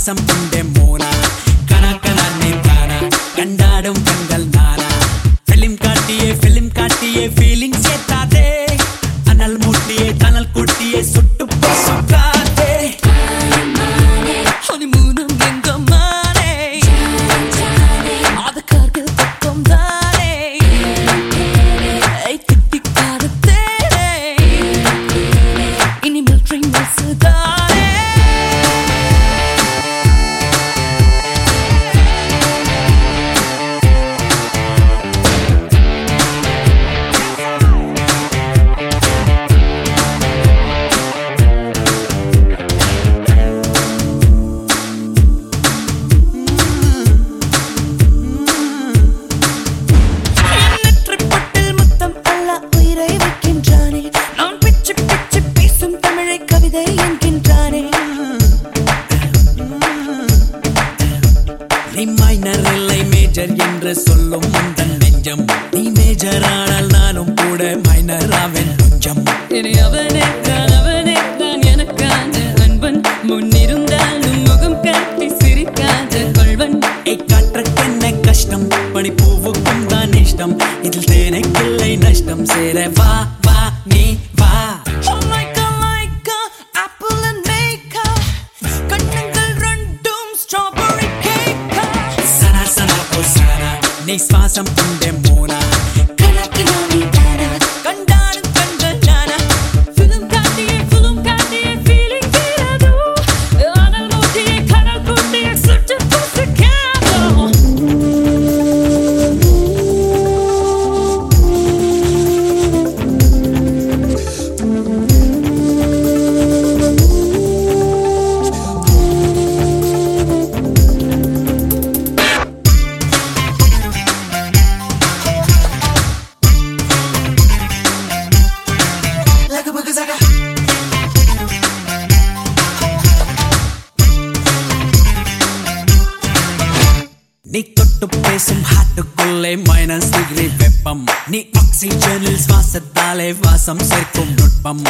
some from them. Major என்று சொல்லும் உந்தன் நெஞ்சம். நீ மேஜர் ஆனால் நானும் கூட மைனர் ஆவேன் கொஞ்சம் அவனே தான் அவனே தான் எனக்கான அன்பன். முன்னிருந்தாலும் முகம் காட்டி சிரிக்காத கொள்வன். ஏய் காற்றுக்கு என்ன கஷ்டம் பனிப்பூவுக்கும் தான் இஷ்டம். இதில் தேனைக்கில்லை நஷ்டம். சேர வா வா நீ they saw something them தொட்டு பேசும் ஹாட்டுக்குள்ளே மைனஸ் டிகிரி வெப்பம். நீ ஆக்சிஜனில் சுவாசத்தாலே வாசம் சேர்க்கும் நுட்பம்.